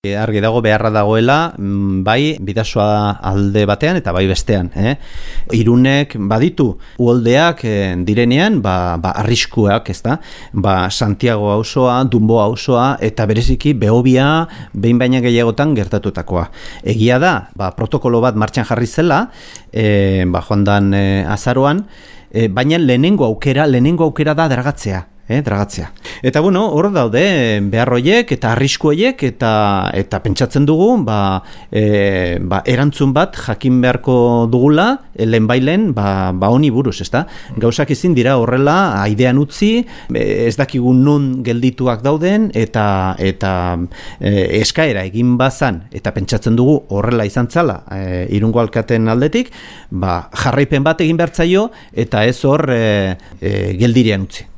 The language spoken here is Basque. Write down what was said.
E, argi dago beharra dagoela, mm, bai bidasoa alde batean eta bai bestean. Eh? Irunek baditu uoldeak e, direnean, ba, ba arriskuak, ez da? Ba Santiago auzoa, Dumbo auzoa eta bereziki Behobia behin baina gehiagotan gertatutakoa. Egia da, ba, protokolo bat martxan jarri zela, e, ba, joan dan e, azaroan, e, baina lehenengo aukera, lehenengo aukera da dragatzea eh, dragatzea. Eta bueno, hor daude beharroiek eta arriskuoiek eta eta pentsatzen dugu, ba, e, ba, erantzun bat jakin beharko dugula e, lehen bailen, ba, ba honi buruz, ezta? Gauzak ezin dira horrela aidean utzi, e, ez dakigu nun geldituak dauden eta eta e, eskaera egin bazan eta pentsatzen dugu horrela izan zala e, irungo alkaten aldetik, ba, jarraipen bat egin bertzaio eta ez hor e, e, geldirean utzi.